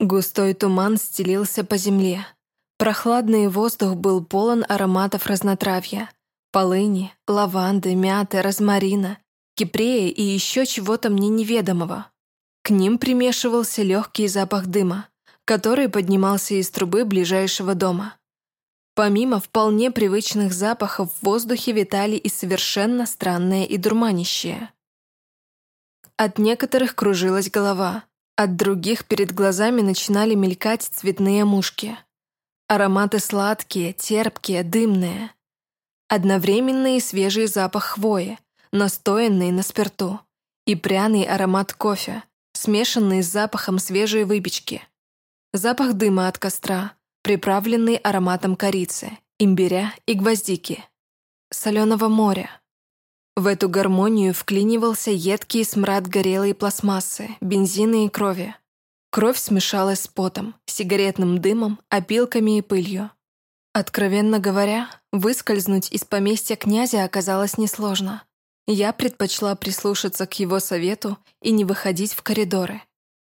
Густой туман стелился по земле. Прохладный воздух был полон ароматов разнотравья. Полыни, лаванды, мяты, розмарина, кипрея и еще чего-то мне неведомого. К ним примешивался легкий запах дыма, который поднимался из трубы ближайшего дома. Помимо вполне привычных запахов в воздухе витали и совершенно странные и дурманящие. От некоторых кружилась голова, от других перед глазами начинали мелькать цветные мушки. Ароматы сладкие, терпкие, дымные. Одновременный и свежий запах хвои, настоянный на спирту, и пряный аромат кофе, смешанный с запахом свежей выпечки. Запах дыма от костра, приправленный ароматом корицы, имбиря и гвоздики. Соленого моря. В эту гармонию вклинивался едкий смрад горелой пластмассы, бензина и крови. Кровь смешалась с потом, сигаретным дымом, опилками и пылью. Откровенно говоря, выскользнуть из поместья князя оказалось несложно. Я предпочла прислушаться к его совету и не выходить в коридоры.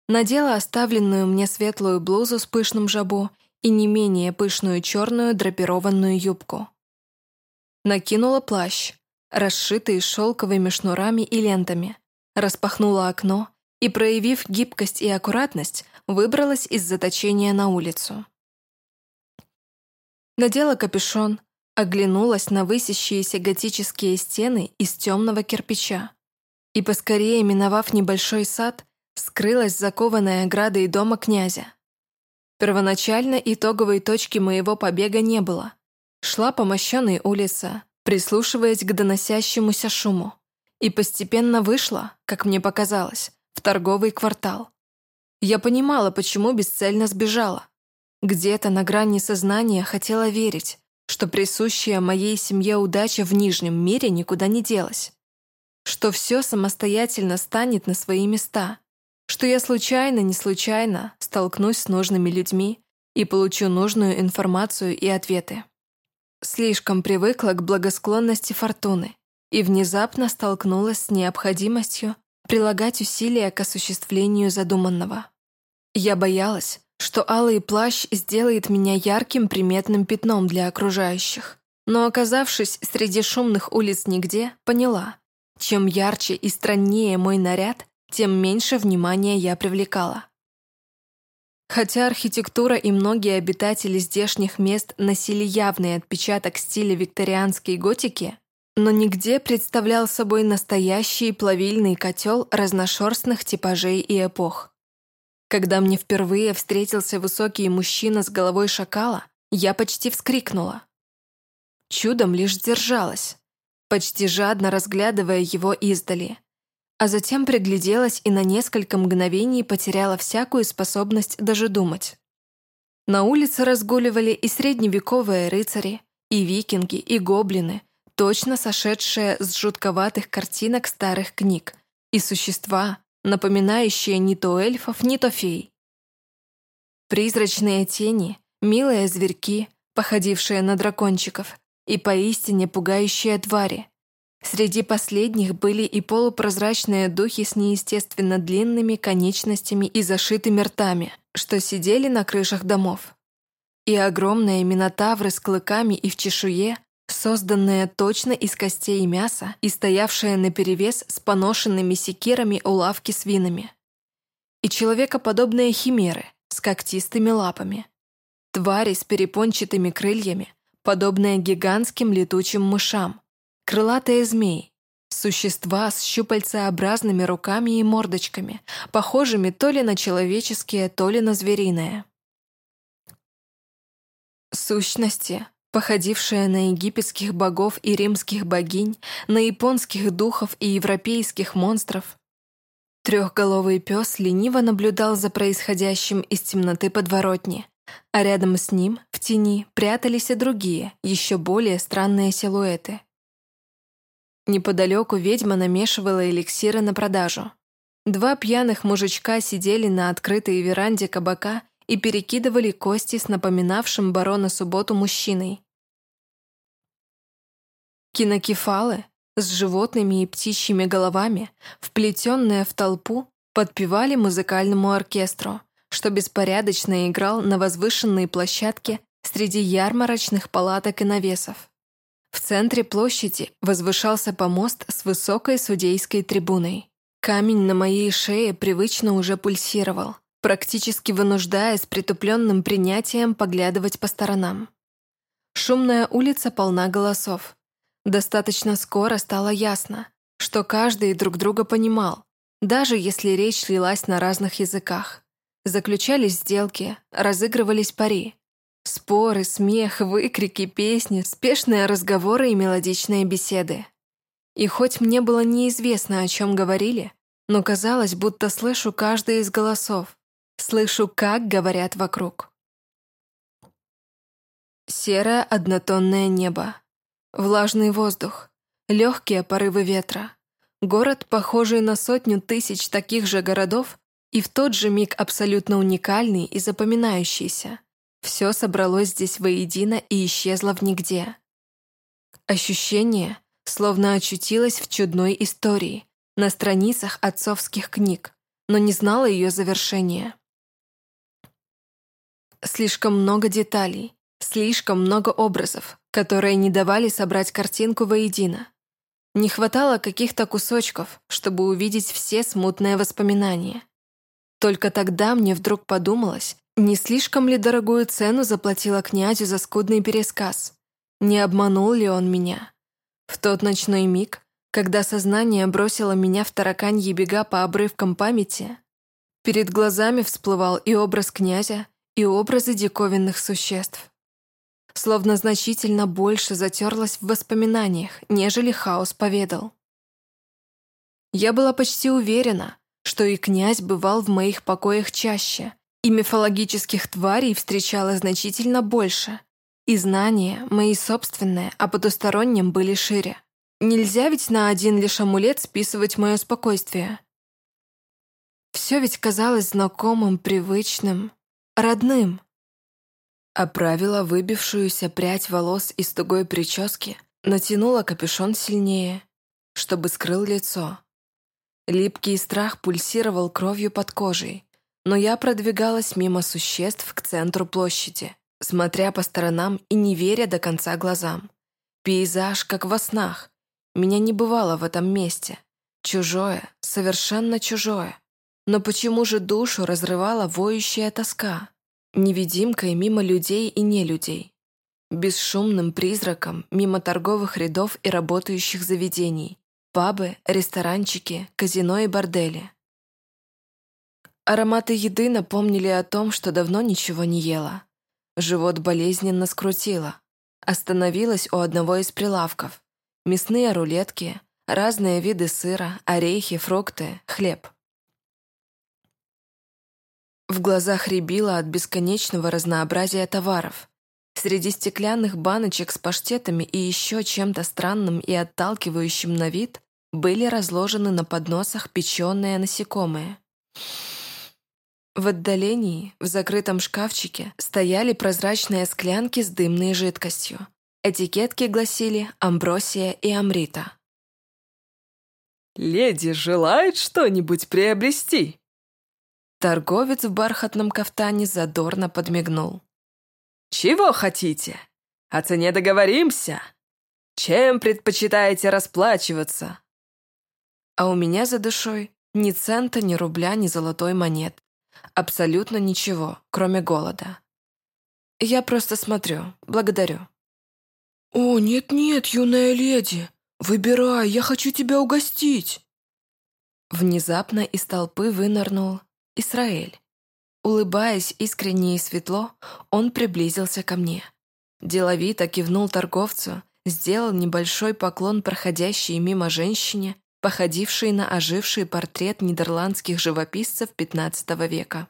Надела оставленную мне светлую блузу с пышным жабо и не менее пышную черную драпированную юбку. Накинула плащ, расшитый шелковыми шнурами и лентами, распахнула окно и, проявив гибкость и аккуратность, выбралась из заточения на улицу. Надела капюшон, оглянулась на высящиеся готические стены из темного кирпича и, поскорее миновав небольшой сад, скрылась закованная оградой дома князя. Первоначально итоговой точки моего побега не было. Шла по мощенной улице, прислушиваясь к доносящемуся шуму, и постепенно вышла, как мне показалось, в торговый квартал. Я понимала, почему бесцельно сбежала. Где-то на грани сознания хотела верить, что присущая моей семье удача в Нижнем мире никуда не делась. Что все самостоятельно станет на свои места. Что я случайно, не случайно столкнусь с нужными людьми и получу нужную информацию и ответы. Слишком привыкла к благосклонности фортуны и внезапно столкнулась с необходимостью прилагать усилия к осуществлению задуманного. Я боялась, что алый плащ сделает меня ярким приметным пятном для окружающих. Но оказавшись среди шумных улиц нигде, поняла, чем ярче и страннее мой наряд, тем меньше внимания я привлекала. Хотя архитектура и многие обитатели здешних мест носили явный отпечаток стиля викторианской готики, но нигде представлял собой настоящий плавильный котел разношерстных типажей и эпох. Когда мне впервые встретился высокий мужчина с головой шакала, я почти вскрикнула. Чудом лишь сдержалась, почти жадно разглядывая его издали, а затем пригляделась и на несколько мгновений потеряла всякую способность даже думать. На улице разгуливали и средневековые рыцари, и викинги, и гоблины, точно сошедшие с жутковатых картинок старых книг, и существа, напоминающие ни то эльфов, ни то фей. Призрачные тени, милые зверьки, походившие на дракончиков, и поистине пугающие твари. Среди последних были и полупрозрачные духи с неестественно длинными конечностями и зашитыми ртами, что сидели на крышах домов. И огромные минотавры с клыками и в чешуе, созданная точно из костей и мяса и стоявшая наперевес с поношенными секирами у лавки с винами. И человекоподобные химеры с когтистыми лапами. Твари с перепончатыми крыльями, подобные гигантским летучим мышам. Крылатые змеи. Существа с щупальцеобразными руками и мордочками, похожими то ли на человеческие, то ли на звериные. Сущности, походившая на египетских богов и римских богинь, на японских духов и европейских монстров. Трехголовый пес лениво наблюдал за происходящим из темноты подворотни, а рядом с ним, в тени, прятались и другие, еще более странные силуэты. Неподалеку ведьма намешивала эликсиры на продажу. Два пьяных мужичка сидели на открытой веранде кабака и перекидывали кости с напоминавшим барона субботу мужчиной. Кинокефалы с животными и птичьими головами, вплетенные в толпу, подпевали музыкальному оркестру, что беспорядочно играл на возвышенной площадке среди ярмарочных палаток и навесов. В центре площади возвышался помост с высокой судейской трибуной. Камень на моей шее привычно уже пульсировал, практически вынуждая с притупленным принятием поглядывать по сторонам. Шумная улица полна голосов. Достаточно скоро стало ясно, что каждый друг друга понимал, даже если речь лилась на разных языках. Заключались сделки, разыгрывались пари. Споры, смех, выкрики, песни, спешные разговоры и мелодичные беседы. И хоть мне было неизвестно, о чем говорили, но казалось, будто слышу каждый из голосов, слышу, как говорят вокруг. Серое однотонное небо, влажный воздух, легкие порывы ветра. Город, похожий на сотню тысяч таких же городов, и в тот же миг абсолютно уникальный и запоминающийся. Все собралось здесь воедино и исчезло в нигде. Ощущение, словно очутилась в чудной истории, на страницах отцовских книг, но не знала ее завершения. Слишком много деталей, слишком много образов, которые не давали собрать картинку воедино. Не хватало каких-то кусочков, чтобы увидеть все смутные воспоминания. Только тогда мне вдруг подумалось, не слишком ли дорогую цену заплатила князю за скудный пересказ? Не обманул ли он меня? В тот ночной миг, когда сознание бросило меня в тараканьи бега по обрывкам памяти, перед глазами всплывал и образ князя, и образы диковинных существ. Словно значительно больше затерлась в воспоминаниях, нежели хаос поведал. Я была почти уверена, что и князь бывал в моих покоях чаще, и мифологических тварей встречала значительно больше, и знания, мои собственные, о потустороннем были шире. Нельзя ведь на один лишь амулет списывать мое спокойствие. Все ведь казалось знакомым, привычным, родным. Оправила выбившуюся прядь волос из тугой прически, натянула капюшон сильнее, чтобы скрыл лицо. Липкий страх пульсировал кровью под кожей, но я продвигалась мимо существ к центру площади смотря по сторонам и не веря до конца глазам. Пейзаж, как во снах. Меня не бывало в этом месте. Чужое, совершенно чужое. Но почему же душу разрывала воющая тоска? Невидимкой мимо людей и нелюдей. Бесшумным призраком мимо торговых рядов и работающих заведений. Пабы, ресторанчики, казино и бордели. Ароматы еды напомнили о том, что давно ничего не ела. Живот болезненно скрутило. Остановилась у одного из прилавков. Мясные рулетки, разные виды сыра, орехи, фрукты, хлеб. В глазах рябило от бесконечного разнообразия товаров. Среди стеклянных баночек с паштетами и еще чем-то странным и отталкивающим на вид были разложены на подносах печеные насекомые. В отдалении, в закрытом шкафчике, стояли прозрачные склянки с дымной жидкостью. Этикетки гласили «Амбросия» и «Амрита». «Леди желает что-нибудь приобрести?» Торговец в бархатном кафтане задорно подмигнул. «Чего хотите? О цене договоримся. Чем предпочитаете расплачиваться?» А у меня за душой ни цента, ни рубля, ни золотой монет. Абсолютно ничего, кроме голода. Я просто смотрю, благодарю. «О, нет-нет, юная леди! Выбирай, я хочу тебя угостить!» Внезапно из толпы вынырнул Исраэль. Улыбаясь искренне и светло, он приблизился ко мне. Деловито кивнул торговцу, сделал небольшой поклон проходящей мимо женщине походивший на оживший портрет нидерландских живописцев XV века.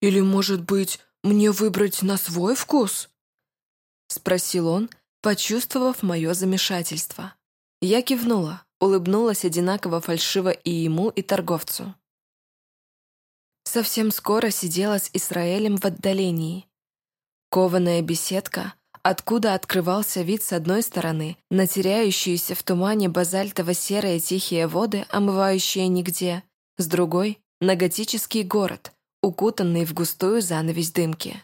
«Или, может быть, мне выбрать на свой вкус?» — спросил он, почувствовав мое замешательство. Я кивнула, улыбнулась одинаково фальшиво и ему, и торговцу. Совсем скоро сидела с Израилем в отдалении. Кованая беседка, откуда открывался вид с одной стороны на теряющиеся в тумане базальтово-серые тихие воды, омывающие нигде, с другой — на готический город, укутанный в густую занавесь дымки.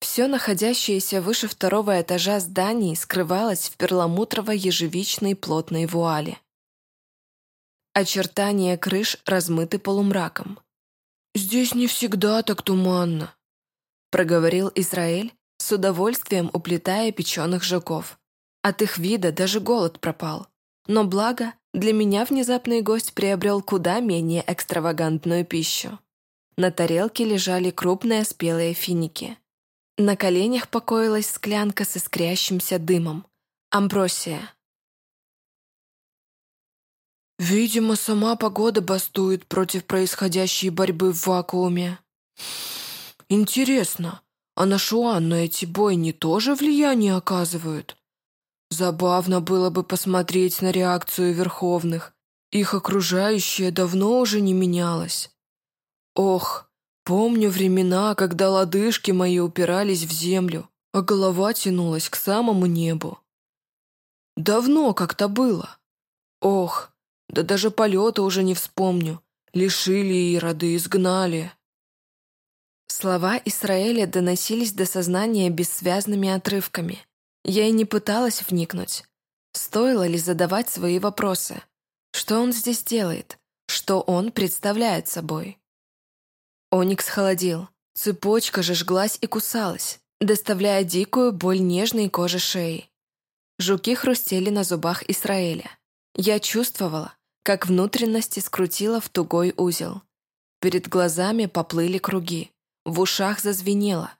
Все находящееся выше второго этажа зданий скрывалось в перламутрово-ежевичной плотной вуале. Очертания крыш размыты полумраком. «Здесь не всегда так туманно», — проговорил Израиль, с удовольствием уплетая печеных жуков. От их вида даже голод пропал. Но благо, для меня внезапный гость приобрел куда менее экстравагантную пищу. На тарелке лежали крупные спелые финики. На коленях покоилась склянка с искрящимся дымом. Амбросия. «Видимо, сама погода бастует против происходящей борьбы в вакууме. Интересно, а на Шуанну эти бойни тоже влияние оказывают? Забавно было бы посмотреть на реакцию Верховных. Их окружающее давно уже не менялось. Ох, помню времена, когда лодыжки мои упирались в землю, а голова тянулась к самому небу. Давно как-то было. Ох, да даже полета уже не вспомню. Лишили и роды изгнали. Слова Израиля доносились до сознания бессвязными отрывками. Я и не пыталась вникнуть. Стоило ли задавать свои вопросы? Что он здесь делает? Что он представляет собой? Оникс холодил. Цепочка же жглась и кусалась, доставляя дикую боль нежной кожи шеи. Жуки хрустели на зубах Израиля. Я чувствовала, как внутренности скрутила в тугой узел. Перед глазами поплыли круги. В ушах зазвенело.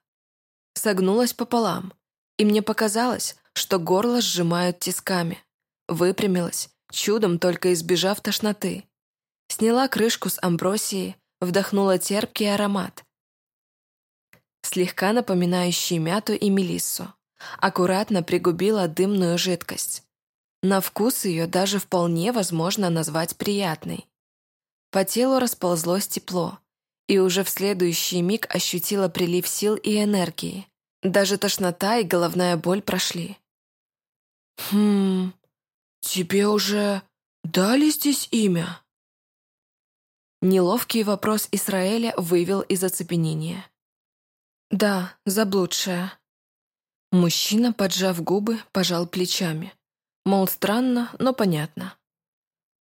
Согнулась пополам, и мне показалось, что горло сжимают тисками. Выпрямилась, чудом только избежав тошноты. Сняла крышку с амбросии, вдохнула терпкий аромат, слегка напоминающий мяту и мелиссу. Аккуратно пригубила дымную жидкость. На вкус ее даже вполне возможно назвать приятной. По телу расползлось тепло, и уже в следующий миг ощутила прилив сил и энергии. Даже тошнота и головная боль прошли. «Хм, тебе уже дали здесь имя?» Неловкий вопрос Израиля вывел из оцепенения. «Да, заблудшая». Мужчина, поджав губы, пожал плечами. Мол, странно, но понятно.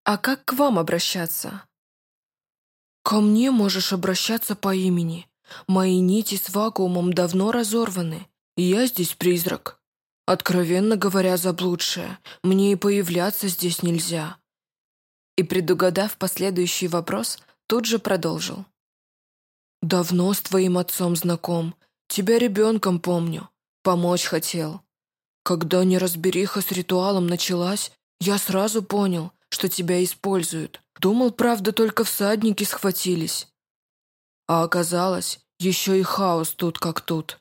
«А как к вам обращаться?» «Ко мне можешь обращаться по имени. Мои нити с вакуумом давно разорваны, я здесь призрак. Откровенно говоря, заблудшая, мне и появляться здесь нельзя». И, предугадав последующий вопрос, тут же продолжил. «Давно с твоим отцом знаком. Тебя ребенком помню. Помочь хотел. Когда неразбериха с ритуалом началась, я сразу понял, что тебя используют. Думал, правда, только всадники схватились. А оказалось, еще и хаос тут как тут.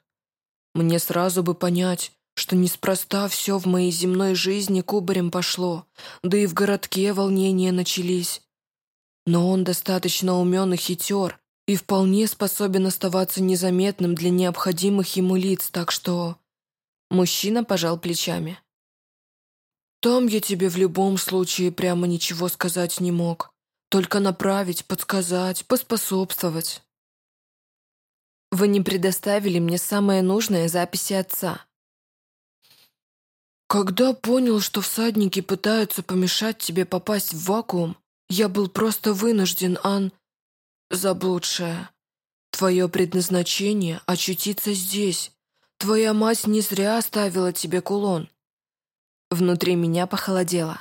Мне сразу бы понять, что неспроста все в моей земной жизни кубарем пошло, да и в городке волнения начались. Но он достаточно умен и хитер, и вполне способен оставаться незаметным для необходимых ему лиц, так что... Мужчина пожал плечами. Там я тебе в любом случае прямо ничего сказать не мог. Только направить, подсказать, поспособствовать. Вы не предоставили мне самые нужные записи отца. Когда понял, что всадники пытаются помешать тебе попасть в вакуум, я был просто вынужден, Ан... Заблудшая. Твое предназначение — очутиться здесь, Твоя мать не зря оставила тебе кулон. Внутри меня похолодело.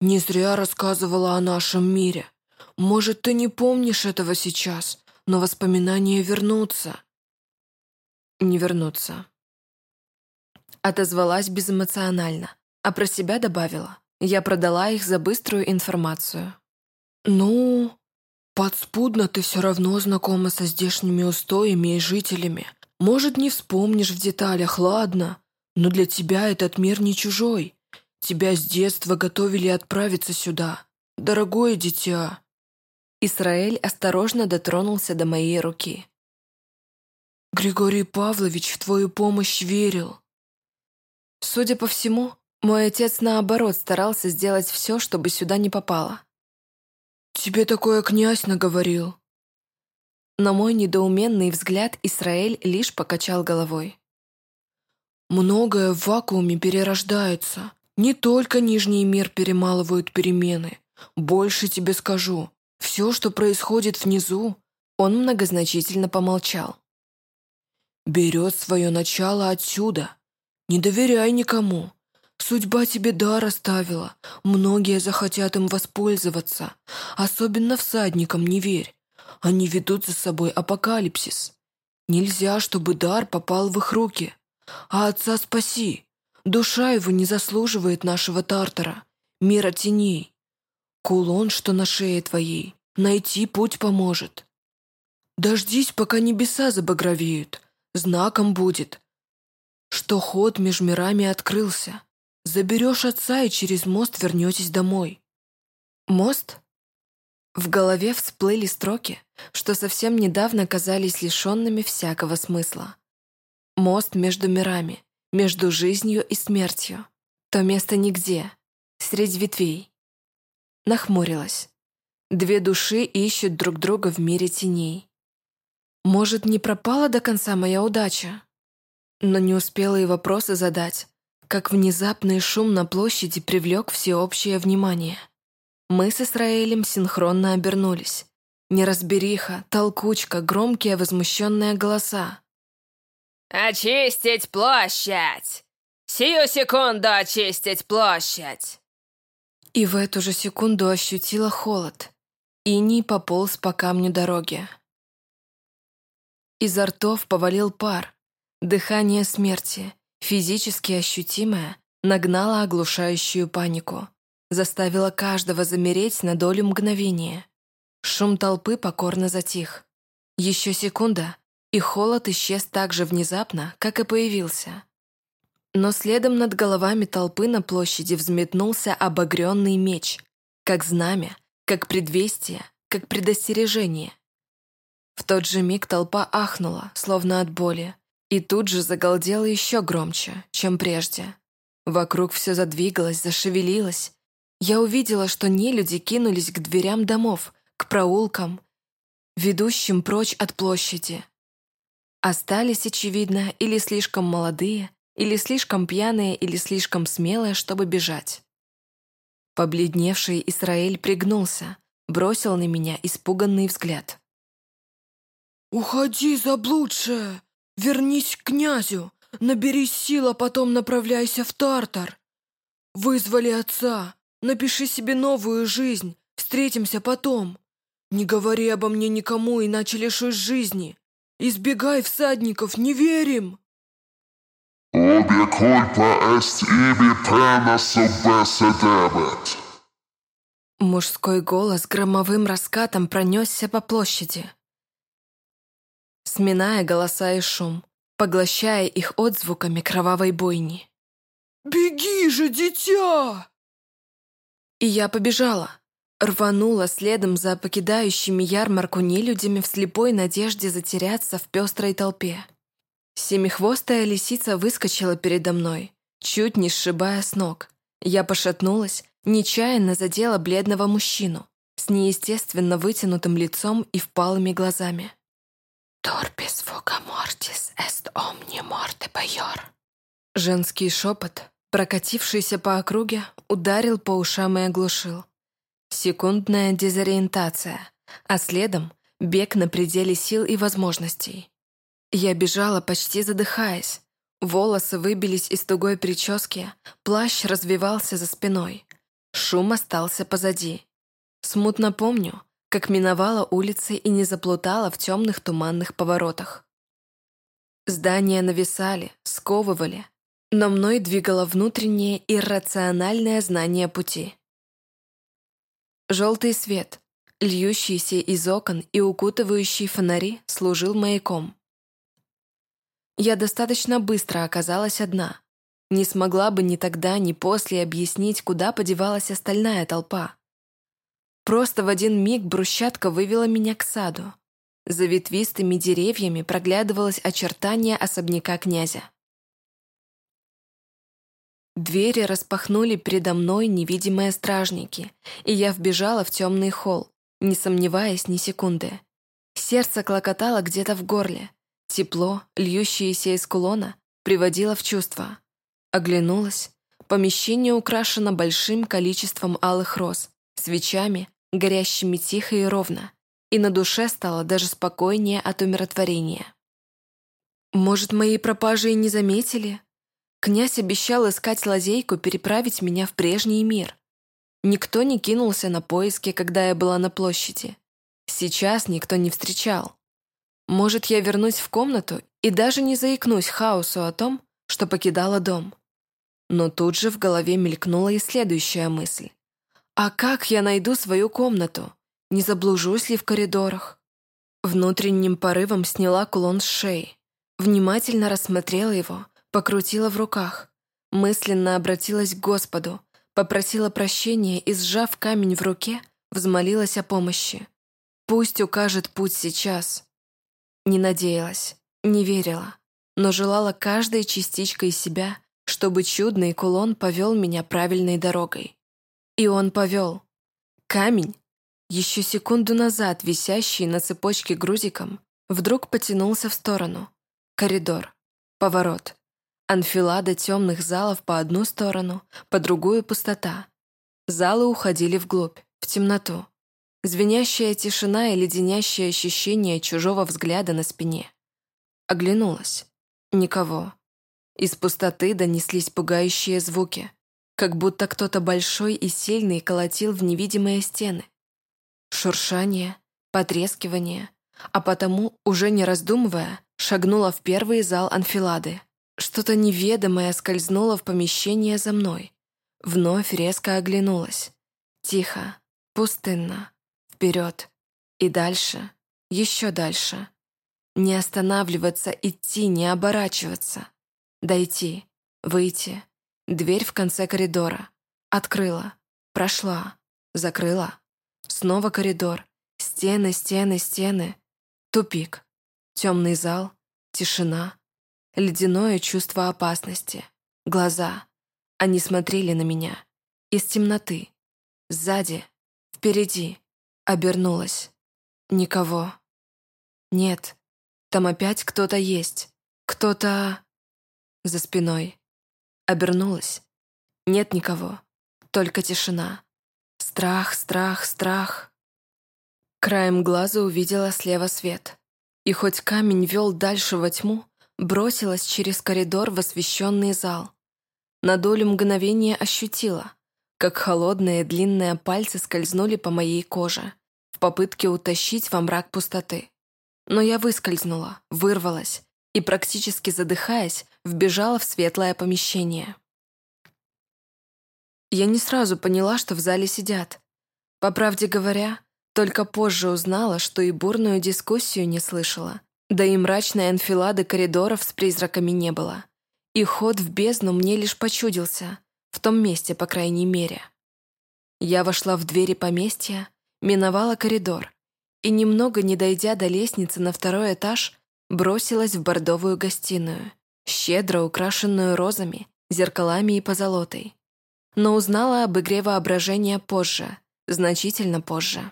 Не зря рассказывала о нашем мире. Может, ты не помнишь этого сейчас, но воспоминания вернутся. Не вернутся. Отозвалась безэмоционально, а про себя добавила. Я продала их за быструю информацию. «Ну, подспудно ты все равно знакома со здешними устоями и жителями, может, не вспомнишь в деталях, ладно, но для тебя этот мир не чужой. Тебя с детства готовили отправиться сюда. Дорогое дитя». Исраэль осторожно дотронулся до моей руки. «Григорий Павлович в твою помощь верил». Судя по всему, мой отец, наоборот, старался сделать все, чтобы сюда не попало. Тебе такое князь наговорил». На мой недоуменный взгляд Исраэль лишь покачал головой. «Многое в вакууме перерождается. Не только Нижний мир перемалывают перемены. Больше тебе скажу. Все, что происходит внизу...» Он многозначительно помолчал. «Берет свое начало отсюда. Не доверяй никому. Судьба тебе дар оставила. Многие захотят им воспользоваться. Особенно всадникам не верь. Они ведут за собой апокалипсис. Нельзя, чтобы дар попал в их руки. А отца спаси. Душа его не заслуживает нашего Тартара, мира теней. Кулон, что на шее твоей, найти путь поможет. Дождись, пока небеса забагровеют. Знаком будет, что ход меж мирами открылся. Заберешь отца и через мост вернетесь домой. Мост? В голове всплыли строки, что совсем недавно казались лишенными всякого смысла. Мост между мирами, между жизнью и смертью. То место нигде, среди ветвей. Нахмурилась. Две души ищут друг друга в мире теней. Может, не пропала до конца моя удача? Но не успела и вопросы задать, как внезапный шум на площади привлек всеобщее внимание. Мы с Исраэлем синхронно обернулись. Неразбериха, толкучка, громкие возмущенные голоса. «Очистить площадь! Сию секунду очистить площадь!» И в эту же секунду ощутила холод. Иний пополз по камню дороги. Изо ртов повалил пар. Дыхание смерти, физически ощутимая, нагнала оглушающую панику, заставила каждого замереть на долю мгновения. Шум толпы покорно затих. Еще секунда, и холод исчез так же внезапно, как и появился. Но следом над головами толпы на площади взметнулся обогренный меч, как знамя, как предвестие, как предостережение. В тот же миг толпа ахнула, словно от боли, и тут же загалдела еще громче, чем прежде. Вокруг все задвигалось, зашевелилось. Я увидела, что нелюди кинулись к дверям домов, к проулкам, ведущим прочь от площади. Остались, очевидно, или слишком молодые, или слишком пьяные, или слишком смелые, чтобы бежать. Побледневший Исраэль пригнулся, бросил на меня испуганный взгляд. «Уходи, заблудшая! Вернись к князю, наберись сил, а потом направляйся в Тартар. Вызвали отца, напиши себе новую жизнь, встретимся потом. Не говори обо мне никому, иначе лишусь жизни. Избегай всадников, не верим!» Обе кульпа эст иби пена суббеседебет. Мужской голос громовым раскатом пронесся по площади сминая голоса и шум, поглощая их отзвуками кровавой бойни. «Беги же, дитя!» И я побежала, рванула следом за покидающими ярмарку нелюдями в слепой надежде затеряться в пестрой толпе. Семихвостая лисица выскочила передо мной, чуть не сшибая с ног. Я пошатнулась, нечаянно задела бледного мужчину с неестественно вытянутым лицом и впалыми глазами. «Торпис фокамортис эст омни морте байор». Женский шепот, прокатившийся по округе, ударил по ушам и оглушил. Секундная дезориентация, а следом — бег на пределе сил и возможностей. Я бежала, почти задыхаясь. Волосы выбились из тугой прически, плащ развивался за спиной. Шум остался позади. Смутно помню, как миновала улицы и не заплутала в темных туманных поворотах. Здания нависали, сковывали, но мной двигало внутреннее иррациональное знание пути. Желтый свет, льющийся из окон и укутывающий фонари, служил маяком. Я достаточно быстро оказалась одна. Не смогла бы ни тогда, ни после объяснить, куда подевалась остальная толпа. Просто в один миг брусчатка вывела меня к саду. За ветвистыми деревьями проглядывалось очертание особняка князя. Двери распахнули передо мной невидимые стражники, и я вбежала в темный холл, не сомневаясь ни секунды. Сердце клокотало где-то в горле. Тепло, льющееся из кулона, приводило в чувство. Оглянулась. Помещение украшено большим количеством алых роз, свечами, горящими тихо и ровно, и на душе стало даже спокойнее от умиротворения. Может, мои пропажи и не заметили? Князь обещал искать лазейку переправить меня в прежний мир. Никто не кинулся на поиски, когда я была на площади. Сейчас никто не встречал. Может, я вернусь в комнату и даже не заикнусь хаосу о том, что покидала дом. Но тут же в голове мелькнула и следующая мысль. А как я найду свою комнату? Не заблужусь ли в коридорах? Внутренним порывом сняла кулон с шеи. Внимательно рассмотрела его, покрутила в руках. Мысленно обратилась к Господу, попросила прощения и, сжав камень в руке, взмолилась о помощи. Пусть укажет путь сейчас. Не надеялась, не верила, но желала каждой частичкой себя, чтобы чудный кулон повел меня правильной дорогой. И он повел. Камень, еще секунду назад висящий на цепочке грузиком, вдруг потянулся в сторону. Коридор. Поворот. Анфилада темных залов по одну сторону, по другую пустота. Залы уходили вглубь, в темноту. Звенящая тишина и леденящее ощущение чужого взгляда на спине. Оглянулась. Никого. Из пустоты донеслись пугающие звуки, как будто кто-то большой и сильный колотил в невидимые стены шуршание, потрескивание, а потому, уже не раздумывая, шагнула в первый зал анфилады. Что-то неведомое скользнуло в помещение за мной. Вновь резко оглянулась. Тихо, пустынно, вперед. И дальше, еще дальше. Не останавливаться, идти, не оборачиваться. Дойти, выйти. Дверь в конце коридора. Открыла, прошла, закрыла. Снова коридор. Стены, стены, стены. Тупик. Темный зал. Тишина. Ледяное чувство опасности. Глаза. Они смотрели на меня. Из темноты. Сзади. Впереди. Обернулась. Никого. Нет. Там опять кто-то есть. Кто-то... За спиной. Обернулась. Нет никого. Только тишина. Страх, страх, страх. Краем глаза увидела слева свет. И хоть камень вел дальше во тьму, бросилась через коридор в освещенный зал. На долю мгновения ощутила, как холодные длинные пальцы скользнули по моей коже в попытке утащить во мрак пустоты. Но я выскользнула, вырвалась и, практически задыхаясь, вбежала в светлое помещение. Я не сразу поняла, что в зале сидят. По правде говоря, только позже узнала, что и бурную дискуссию не слышала. Да и мрачной анфилады коридоров с призраками не было. И ход в бездну мне лишь почудился, в том месте, по крайней мере. Я вошла в двери поместья, миновала коридор и, немного не дойдя до лестницы на второй этаж, бросилась в бордовую гостиную, щедро украшенную розами, зеркалами и позолотой но узнала об игре воображения позже, значительно позже.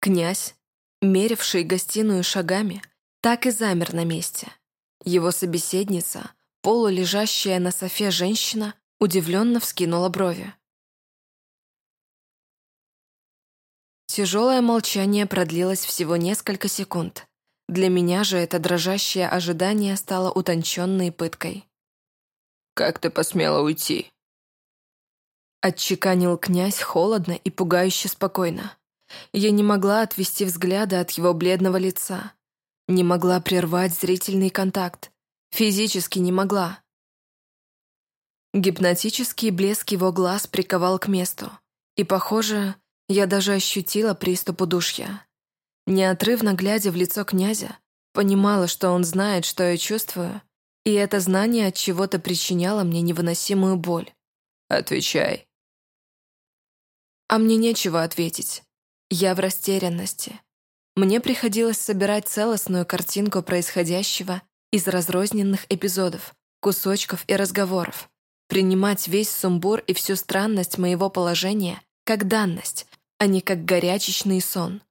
Князь, меривший гостиную шагами, так и замер на месте. Его собеседница, полулежащая на софе женщина, удивленно вскинула брови. Тяжелое молчание продлилось всего несколько секунд. Для меня же это дрожащее ожидание стало утонченной пыткой. «Как ты посмела уйти?» Отчеканил князь холодно и пугающе спокойно. Я не могла отвести взгляда от его бледного лица. Не могла прервать зрительный контакт. Физически не могла. Гипнотический блеск его глаз приковал к месту. И, похоже, я даже ощутила приступ удушья. Неотрывно глядя в лицо князя, понимала, что он знает, что я чувствую, и это знание от чего-то причиняло мне невыносимую боль. Отвечай. А мне нечего ответить. Я в растерянности. Мне приходилось собирать целостную картинку происходящего из разрозненных эпизодов, кусочков и разговоров, принимать весь сумбур и всю странность моего положения как данность, а не как горячечный сон.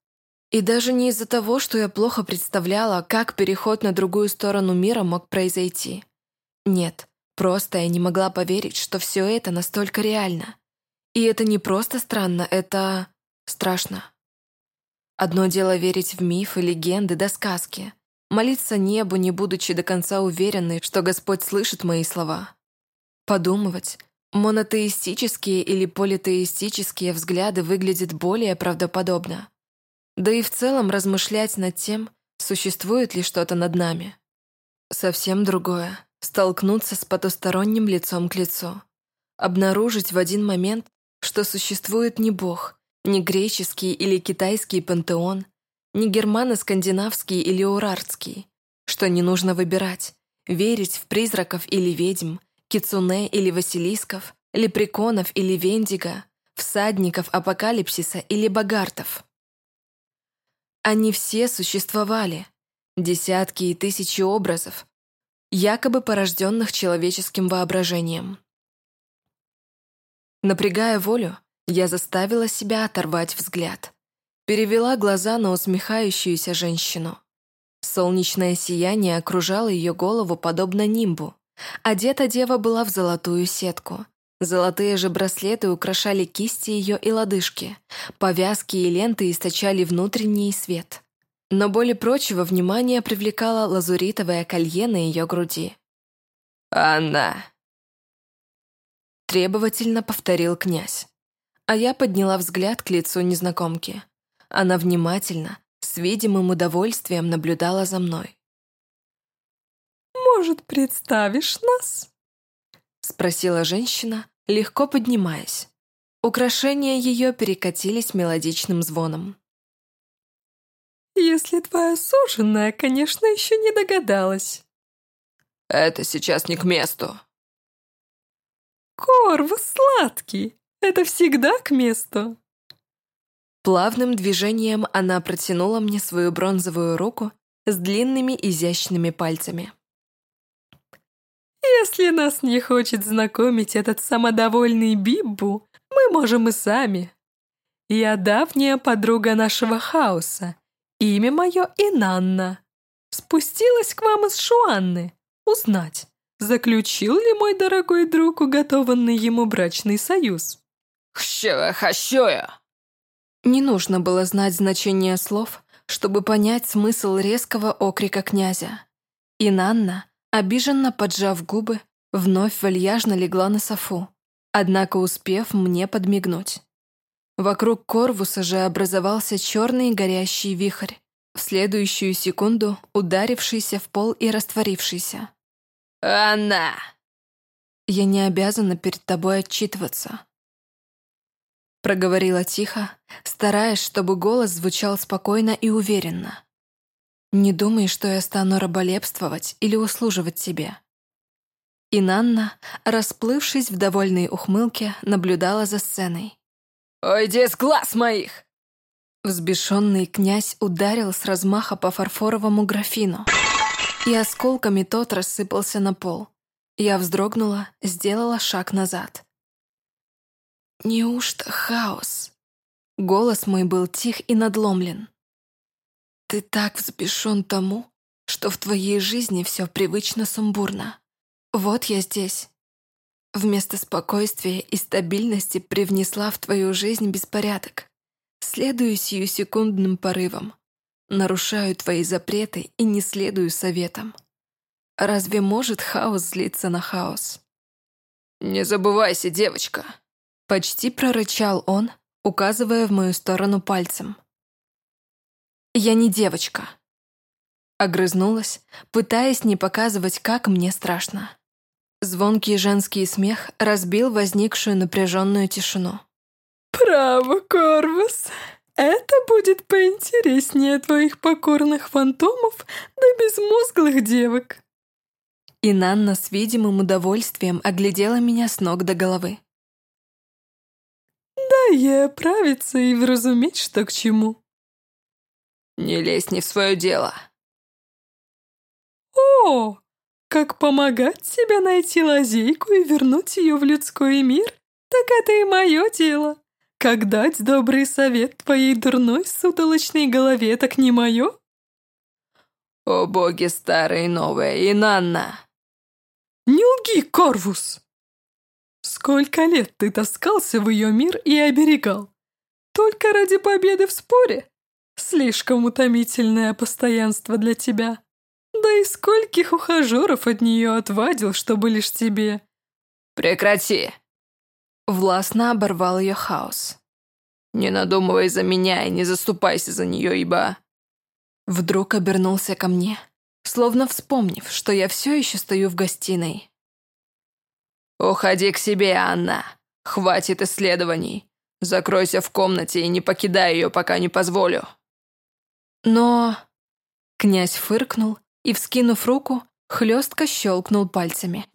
И даже не из-за того, что я плохо представляла, как переход на другую сторону мира мог произойти. Нет, просто я не могла поверить, что все это настолько реально. И это не просто странно, это страшно. Одно дело верить в мифы, легенды да сказки. Молиться небу, не будучи до конца уверенной, что Господь слышит мои слова. Подумывать, монотеистические или политеистические взгляды выглядят более правдоподобно. Да и в целом размышлять над тем, существует ли что-то над нами. Совсем другое — столкнуться с потусторонним лицом к лицу. Обнаружить в один момент, что существует не Бог, не греческий или китайский пантеон, не германо-скандинавский или урартский, что не нужно выбирать, верить в призраков или ведьм, кицуне или василисков, лепреконов или вендиго, всадников апокалипсиса или богартов. Они все существовали, десятки и тысячи образов, якобы порожденных человеческим воображением. Напрягая волю, я заставила себя оторвать взгляд. Перевела глаза на усмехающуюся женщину. Солнечное сияние окружало ее голову подобно нимбу. Одета дева была в золотую сетку. Золотые же браслеты украшали кисти ее и лодыжки. Повязки и ленты источали внутренний свет. Но более прочего внимание привлекало лазуритовое колье на ее груди. «Она!» Требовательно повторил князь. А я подняла взгляд к лицу незнакомки. Она внимательно, с видимым удовольствием наблюдала за мной. «Может, представишь нас?» Спросила женщина, легко поднимаясь. Украшения ее перекатились мелодичным звоном. «Если твоя суженая, конечно, еще не догадалась». «Это сейчас не к месту», Корвус сладкий, это всегда к месту. Плавным движением она протянула мне свою бронзовую руку с длинными изящными пальцами. Если нас не хочет знакомить этот самодовольный Биббу, мы можем и сами. Я давняя подруга нашего хаоса. Имя мое Инанна. Спустилась к вам из Шуанны. Узнать, Заключил ли мой дорогой друг уготованный ему брачный союз? Хщева, хащоя. Не нужно было знать значение слов, чтобы понять смысл резкого окрика князя. И Нанна, обиженно поджав губы, вновь вальяжно легла на софу, однако успев мне подмигнуть. Вокруг Корвуса же образовался черный горящий вихрь, в следующую секунду ударившийся в пол и растворившийся. Она!» «Я не обязана перед тобой отчитываться», — проговорила тихо, стараясь, чтобы голос звучал спокойно и уверенно. «Не думай, что я стану раболепствовать или услуживать тебе». И Нанна, расплывшись в довольной ухмылке, наблюдала за сценой. «Уйди с глаз моих!» Взбешенный князь ударил с размаха по фарфоровому графину и осколками тот рассыпался на пол. Я вздрогнула, сделала шаг назад. «Неужто хаос?» Голос мой был тих и надломлен. «Ты так взбешен тому, что в твоей жизни все привычно сумбурно. Вот я здесь. Вместо спокойствия и стабильности привнесла в твою жизнь беспорядок. Следую сию секундным порывом. Нарушаю твои запреты и не следую советам. Разве может хаос злиться на хаос? «Не забывайся, девочка!» Почти прорычал он, указывая в мою сторону пальцем. «Я не девочка!» Огрызнулась, пытаясь не показывать, как мне страшно. Звонкий женский смех разбил возникшую напряженную тишину. «Право, Корвус!» Это будет поинтереснее твоих покорных фантомов да безмозглых девок. И Нанна с видимым удовольствием оглядела меня с ног до головы. Ей оправиться и вразуметь, что к чему. Не лезь не в свое дело. О, как помогать тебе найти лазейку и вернуть ее в людской мир, так это и мое дело. Как дать добрый совет твоей дурной сутолочной голове, так не мое? О боги старые и новые, Инанна! Не лги, Корвус! Сколько лет ты таскался в ее мир и оберегал? Только ради победы в споре? Слишком утомительное постоянство для тебя. Да и скольких ухажеров от нее отвадил, чтобы лишь тебе. Прекрати! Властно оборвал ее хаос. Не надумывай за меня и не заступайся за нее, ибо... Вдруг обернулся ко мне, словно вспомнив, что я все еще стою в гостиной. «Уходи к себе, Анна. Хватит исследований. Закройся в комнате и не покидай ее, пока не позволю». Но... Князь фыркнул и, вскинув руку, хлестко щелкнул пальцами.